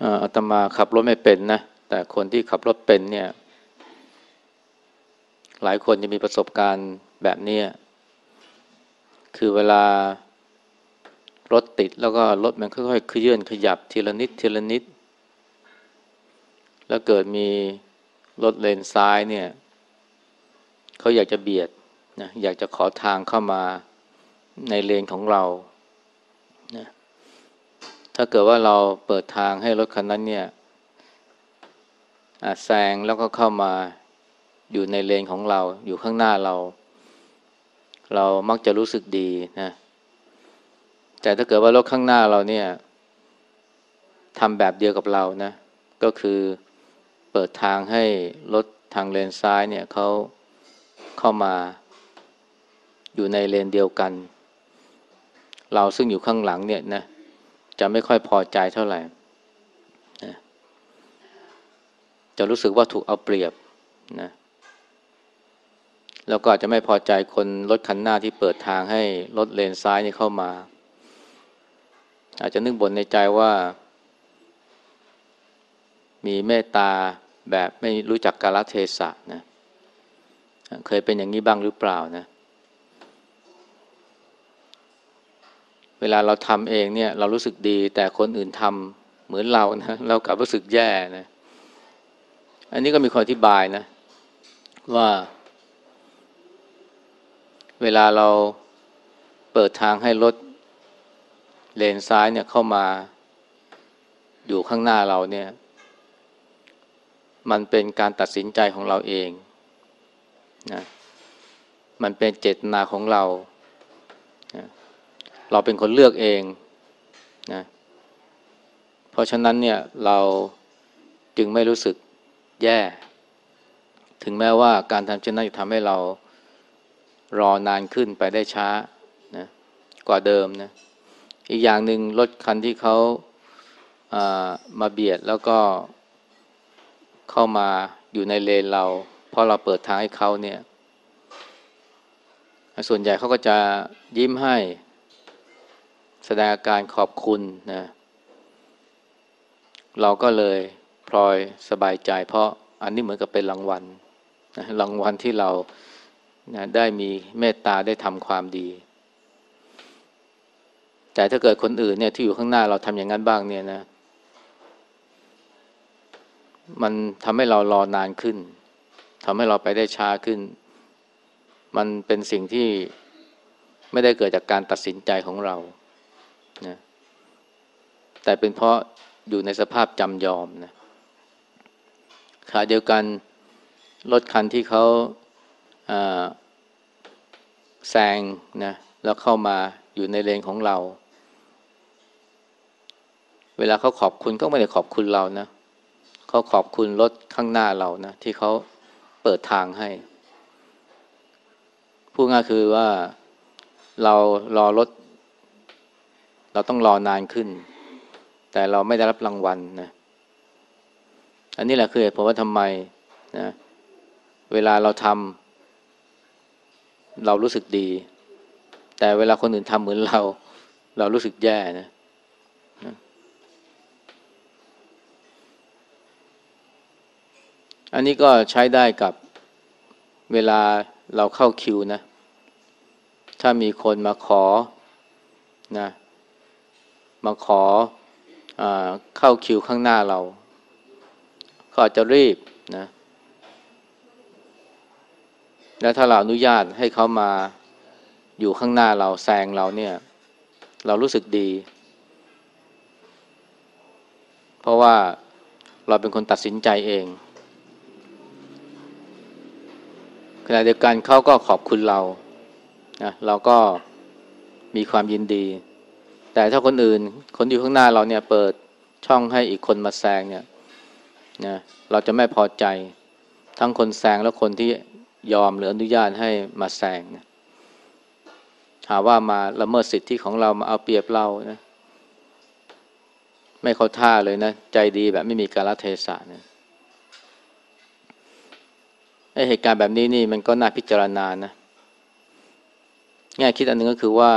อาตมาขับรถไม่เป็นนะ แต่คนที่ขับรถเป็นเนี่ย หลายคนจะมีประสบการณ์แบบนี้คือเวลารถติดแล้วก็รถมันค่อยๆเคลื่อนขยับทีละนิดทีละนิด แล้วเกิดมีรถเลนซ้ายเนี่ยเขาอยากจะเบียดนะอยากจะขอทางเข้ามาในเลนของเรานะ ถ้าเกิดว่าเราเปิดทางให้รถคันนั้นเนี่ยแซงแล้วก็เข้ามาอยู่ในเลนของเราอยู่ข้างหน้าเรา เรามักจะรู้สึกดีนะแต่ถ้าเกิดว่ารถข้างหน้าเราเนี่ยทำแบบเดียวกับเรานะก็คือเปิดทางให้รถทางเลนซ้ายเนี่ยเขาเข้ามาอยู่ในเลนเดียวกัน เราซึ่งอยู่ข้างหลังเนี่ยนะ จะไม่ค่อยพอใจเท่าไหร่นะจะรู้สึกว่าถูกเอาเปรียบนะแล้วก็อาจจะไม่พอใจคนรถคันหน้าที่เปิดทางให้รถเลนซ้ายนี่เข้ามา อาจจะนึกบ่นในใจว่า มีเมตตาแบบไม่รู้จักกาลเทศะนะเคยเป็นอย่างนี้บ้างหรือเปล่านะเเวลาเราทำเองเนี่ยเรารู้สึกดี แต่คนอื่นทำเหมือนเรานะเรากลับรู้สึกแย่นะอันนี้ก็มีคนอธิบายนะ ว่า เวลาเราเปิดทางให้รถเลนซ้ายเนี่ยเข้ามาอยู่ข้างหน้าเราเนี่ย มันเป็นการตัดสินใจของเราเองนะมันเป็นเจตนาของเรา เราเป็นคนเลือกเองนะเพราะฉะนั้นเนี่ยเราจึงไม่รู้สึกแย่ ถึงแม้ว่าการทำเช่นนั้นจะทำให้เรารอนานขึ้นไปได้ช้านะกว่าเดิมนะอีกอย่างหนึ่งรถคันที่เขาามาเบียดแล้วก็เข้ามาอยู่ในเลนเรา เพอเราเปิดทางให้เขาเนี่ย ส่วนใหญ่เขาก็จะยิ้มให้ แสดงอาการขอบคุณนะเราก็เลยพลอยสบายใจ เพราะอันนี้เหมือนกับเป็นรางวัลนะรางวัลที่เรานะได้มีเมตตาได้ทำความดี แต่ถ้าเกิดคนอื่นเนี่ยที่อยู่ข้างหน้าเราทำอย่างนั้นบ้างเนี่ยนะ มันทำให้เรารอนานขึ้นทำให้เราไปได้ช้าขึ้น มันเป็นสิ่งที่ไม่ได้เกิดจากการตัดสินใจของเรา นะแต่เป็นเพราะอยู่ในสภาพจำยอมนะขาเดียวกันรถคันที่เขาแซงนะแล้วเข้ามาอยู่ในเลนของเรา เวลาเขาขอบคุณก็ไม่ได้ขอบคุณเรานะเขาขอบคุณรถข้างหน้าเรานะที่เขาเปิดทางให้พูดง่ายคือว่าเรารอรถ เราต้องรอนานขึ้น แต่เราไม่ได้รับรางวัลนะอันนี้แหละคือเหตุผลว่าทำไมนะเวลาเราทำเรารู้สึกดี แต่เวลาคนอื่นทำเหมือนเรา เรารู้สึกแย่นะอันนี้ก็ใช้ได้กับเวลาเราเข้าคิวนะ ถ้ามีคนมาขอนะ มาขออเข้าคิวข้างหน้าเราก็อาจจะรีบนะ แล้วถ้าเราอนุญาตให้เขามาอยู่ข้างหน้าเราแซงเราเนี่ย เรารู้สึกดี เพราะว่าเราเป็นคนตัดสินใจเองขณะเดียวกันเขาก็ขอบคุณเรานะเราก็มีความยินดี แต่ถ้าคนอื่น คนอยู่ข้างหน้าเราเนี่ยเปิดช่องให้อีกคนมาแซงเนี่ยนะเราจะไม่พอใจทั้งคนแซงและคนที่ยอมหรืออนุญาตให้มาแซงนะหาว่ามาละเมิดสิทธิของเรามาเอาเปรียบเรานะไม่เข้าท่าเลยนะ ใจดีแบบไม่มีกาลเทศะนะเหตุการณ์แบบนี้นี่มันก็น่าพิจารณานะแง่คิดอันนึงก็คือว่า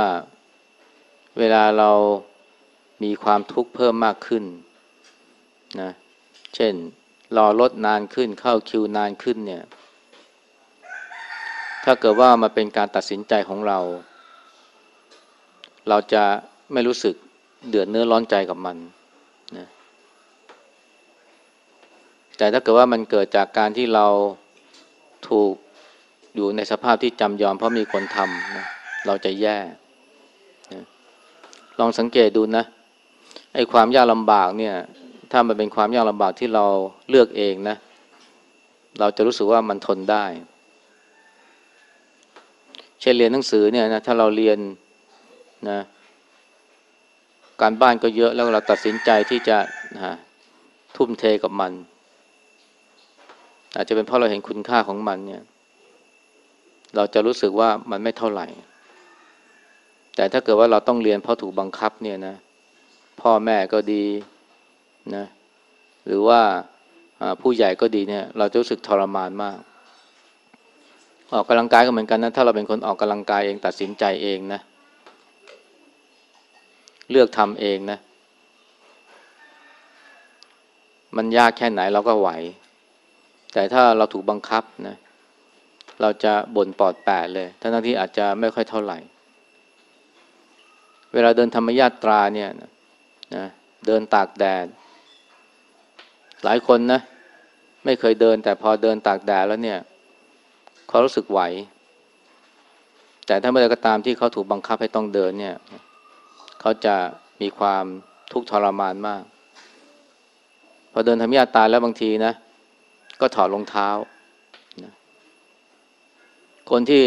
เวลาเรามีความทุกข์เพิ่มมากขึ้นนะ เช่น รอรถนานขึ้นเข้าคิวนานขึ้นเนี่ย ถ้าเกิดว่ามาเป็นการตัดสินใจของเรา เราจะไม่รู้สึกเดือดเนื้อร้อนใจกับมันนะแต่ถ้าเกิดว่ามันเกิดจากการที่เราถูกอยู่ในสภาพที่จำยอมเพราะมีคนทำนะเราจะแย่ ลองสังเกตดูนะไอ้ความยากลำบากเนี่ย ถ้ามันเป็นความยากลำบากที่เราเลือกเองนะ เราจะรู้สึกว่ามันทนได้ เช่นเรียนหนังสือเนี่ยนะถ้าเราเรียนนะการบ้านก็เยอะแล้วเราตัดสินใจที่จะนะทุ่มเทกับมัน อาจจะเป็นเพราะเราเห็นคุณค่าของมันเนี่ย เราจะรู้สึกว่ามันไม่เท่าไหร่ แต่ถ้าเกิดว่าเราต้องเรียนเพราะถูกบังคับเนี่ยนะพ่อแม่ก็ดีนะหรือว่าผู้ใหญ่ก็ดีเนี่ยเราจะรู้สึกทรมานมาก ออกกำลังกายก็เหมือนกันนะถ้าเราเป็นคนออกกำลังกายเองตัดสินใจเองนะเลือกทำเองนะ มันยากแค่ไหนเราก็ไหว แต่ถ้าเราถูกบังคับนะเราจะบ่นปอดแปดเลยทั้งที่อาจจะไม่ค่อยเท่าไหร่ เวลาเดินธรรมญาตราเนี่ยนะเดินตากแดด หลายคนนะ ไม่เคยเดิน แต่พอเดินตากแดดแล้วเนี่ยเขารู้สึกไหว แต่ถ้าเมื่อใดก็ตามที่เขาถูกบังคับให้ต้องเดินเนี่ยเขาจะมีความทุกข์ทรมานมาก พอเดินธรรมยาตาแล้วบางทีนะ ก็ถอดรองเท้านะคนที่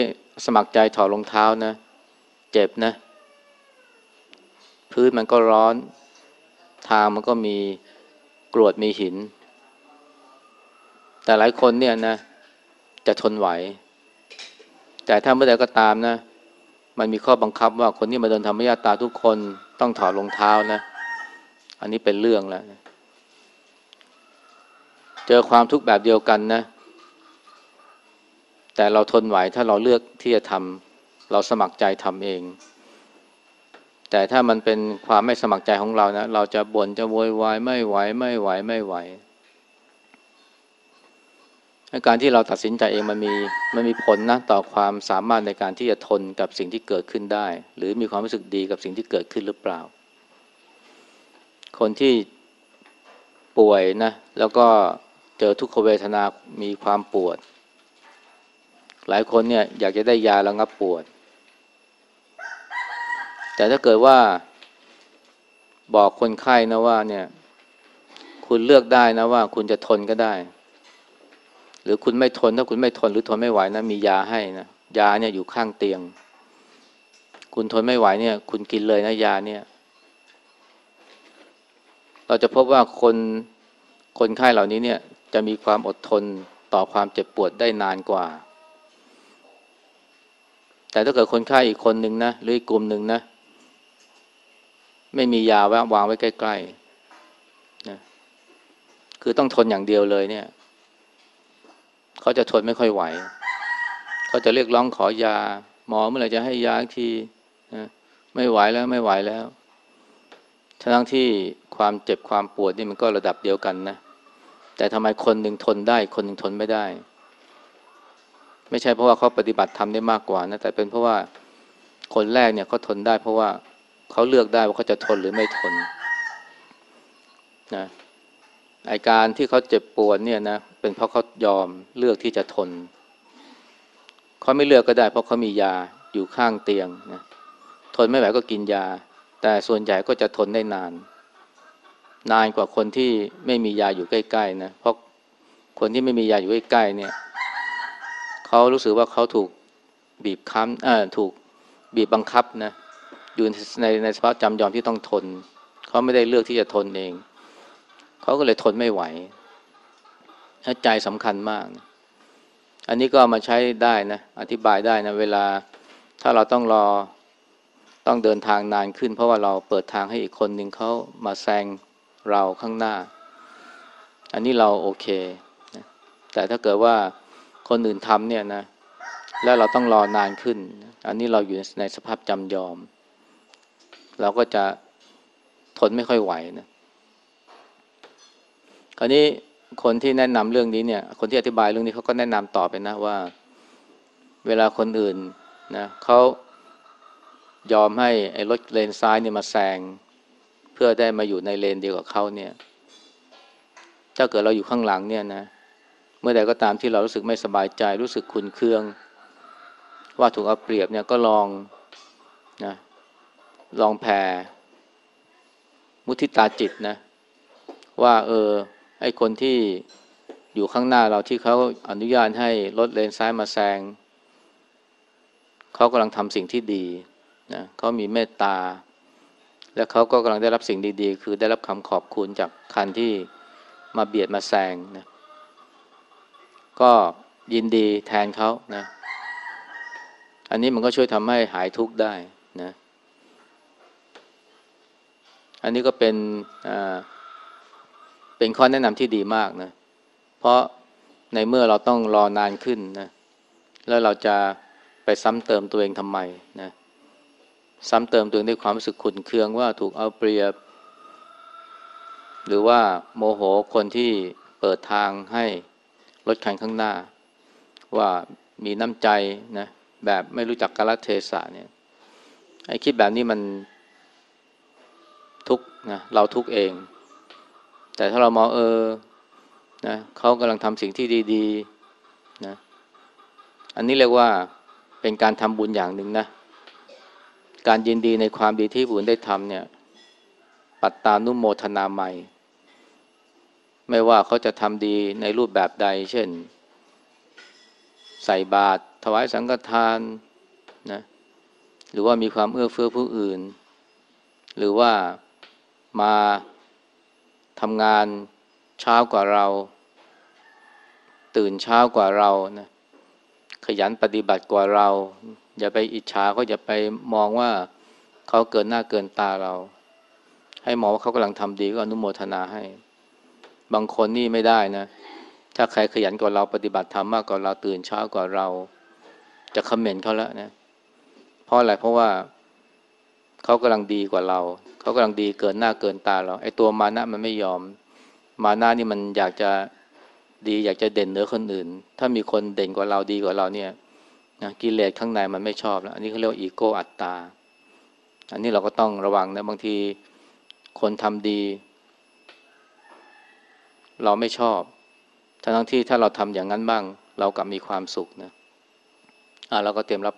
สมัครใจถอดรองเท้านะ เจ็บนะ พื้นมันก็ร้อน ทางมันก็มีกรวดมีหิน แต่หลายคนเนี่ยนะ จะทนไหว แต่ถ้าเมื่อใดก็ตามนะ มันมีข้อบังคับว่าคนที่มาเดินธรรมยาตาทุกคนต้องถอดรองเท้านะ อันนี้เป็นเรื่องแล้วนะเจอความทุกข์แบบเดียวกันนะ แต่เราทนไหวถ้าเราเลือกที่จะทำเราสมัครใจทำเอง แต่ถ้ามันเป็นความไม่สมัครใจของเรานะเราจะบ่นจะโวยวายไม่ไหวไม่ไหวไม่ไหวการที่เราตัดสินใจเองมันมีมันมีผลนะต่อความสามารถในการที่จะทนกับสิ่งที่เกิดขึ้นได้ หรือมีความรู้สึกดีกับสิ่งที่เกิดขึ้นหรือเปล่า คนที่ป่วยนะแล้วก็เจอทุกขเวทนา มีความปวด หลายคนเนี่ยอยากจะได้ยาระงับปวด แต่ถ้าเกิดว่า บอกคนไข้นะว่าเนี่ย คุณเลือกได้นะว่า คุณจะทนก็ได้ หรือคุณไม่ทน ถ้าคุณไม่ทน หรือทนไม่ไหวนะมียาให้นะยาเนี่ยอยู่ข้างเตียง คุณทนไม่ไหวเนี่ย คุณกินเลยนะยาเนี่ย เราจะพบว่าคนคนไข้เหล่านี้เนี่ย จะมีความอดทนต่อความเจ็บปวดได้นานกว่า แต่ถ้าเกิดคนไข้อีกคนหนึ่งนะหรืออีกกลุ่มหนึ่งนะ ไม่มียาวางวางไว้ใกล้ๆนะคือต้องทนอย่างเดียวเลยเนี่ย เขาจะทนไม่ค่อยไหว เขาจะเรียกร้องขอยา หมอเมื่อไหร่จะให้ยาทีนะไม่ไหวแล้วไม่ไหวแล้วทั้งที่ความเจ็บความปวดนี่มันก็ระดับเดียวกันนะ แต่ทำไมคนหนึ่งทนได้ คนหนึ่งทนไม่ได้ ไม่ใช่เพราะว่าเขาปฏิบัติทำได้มากกว่านะ แต่เป็นเพราะว่าคนแรกเนี่ยเขาทนได้เพราะว่า เขาเลือกได้ว่าเขาจะทนหรือไม่ทนนะไอการที่เขาเจ็บปวดเนี่ยนะเป็นเพราะเขายอมเลือกที่จะทนเขาไม่เลือกก็ได้ เพราะเขามียาอยู่ข้างเตียงนะทนไม่ไหวก็กินยา แต่ส่วนใหญ่ก็จะทนได้นาน นานกว่าคนที่ไม่มียาอยู่ใกล้ๆนะเพราะคนที่ไม่มียาอยู่ใกล้ๆเนี่ยเขารู้สึกว่าเขาถูกบีบคั้นเออถูกบีบบังคับนะ อยู่ในในสภาพจำยอมที่ต้องทน เขาไม่ได้เลือกที่จะทนเอง เขาก็เลยทนไม่ไหวใจสำคัญมาก อันนี้ก็มาใช้ได้นะ อธิบายได้นะ เวลาถ้าเราต้องรอต้องเดินทางนานขึ้น เพราะว่าเราเปิดทางให้อีกคนหนึ่งเขามาแซงเราข้างหน้า อันนี้เราโอเคแต่ถ้าเกิดว่าคนอื่นทำเนี่ยนะ แล้วเราต้องรอนานขึ้น อันนี้เราอยู่ในสภาพจำยอม เราก็จะทนไม่ค่อยไหวนะคราวนี้คนที่แนะนำเรื่องนี้เนี่ย คนที่อธิบายเรื่องนี้เขาก็แนะนำต่อไปนะว่า เวลาคนอื่นนะเขายอมให้ไอ้รถเลนซ้ายเนี่ยมาแซงเพื่อได้มาอยู่ในเลนเดียวกับเขาเนี่ย ถ้าเกิดเราอยู่ข้างหลังเนี่ยนะ เมื่อใดก็ตามที่เรารู้สึกไม่สบายใจรู้สึกขุนเคือง ว่าถูกเอาเปรียบเนี่ยก็ลองนะ ลองแผ่มุทิตาจิตนะ ว่าเออ ไอคนที่อยู่ข้างหน้าเราที่เขาอนุญาตให้รถเลนซ้ายมาแซงเขากำลังทำสิ่งที่ดีนะเขามีเมตตา และเขาก็กำลังได้รับสิ่งดีๆ คือได้รับคำขอบคุณจากคันที่มาเบียดมาแซงนะก็ยินดีแทนเขานะ อันนี้มันก็ช่วยทำให้หายทุกข์ได้นะ อันนี้ก็เป็นเป็นข้อแนะนำที่ดีมากนะ เพราะในเมื่อเราต้องรอนานขึ้นนะ แล้วเราจะไปซ้ำเติมตัวเองทำไมนะ ซ้ำเติมตัวเองด้วยความรู้สึกขุนเคืองว่าถูกเอาเปรียบ หรือว่าโมโหคนที่เปิดทางให้รถคันข้างหน้า ว่ามีน้ำใจนะแบบไม่รู้จักกาลเทศะเนี่ยไอ้คิดแบบนี้มัน ทุกนะเราทุกเอง แต่ถ้าเรามองเออนะเขากำลังทำสิ่งที่ดีๆนะอันนี้เรียกว่าเป็นการทำบุญอย่างหนึ่งนะ การยินดีในความดีที่ผู้อื่นได้ทำเนี่ย ปัตตานุโมทนาใหม่ ไม่ว่าเขาจะทำดีในรูปแบบใด เช่น ใส่บาตรถวายสังฆทานนะหรือว่ามีความเอื้อเฟื้อผู้อื่น หรือว่า มาทำงานเช้ากว่าเรา ตื่นเช้ากว่าเรานะขยันปฏิบัติกว่าเรา อย่าไปอิจฉาเขาอย่าไปมองว่าเขาเกินหน้าเกินตาเรา ให้มองว่าเขากำลังทำดีก็อนุโมทนาให้ บางคนนี่ไม่ได้นะถ้าใครขยันกว่าเราปฏิบัติธรรมมากกว่าเราตื่นเช้ากว่าเรา จะคอมเมนต์เขาแล้วนะเพราะอะไรเพราะว่าเขากำลังดีกว่าเรา เขากำลังดีเกินหน้าเกินตาเราไอ้ตัวมานะมันไม่ยอม มานะนี่มันอยากจะดีอยากจะเด่นเหนือคนอื่น ถ้ามีคนเด่นกว่าเราดีกว่าเราเนี่ยนะกิเลสข้างในมันไม่ชอบแล้วอันนี้เขาเรียกอีโก้อัตตา อันนี้เราก็ต้องระวังนะบางทีคนทำดี เราไม่ชอบทั้งที่ถ้าเราทำอย่างนั้นบ้าง เรากลับมีความสุขนะอ่าเราก็เตรียมรับ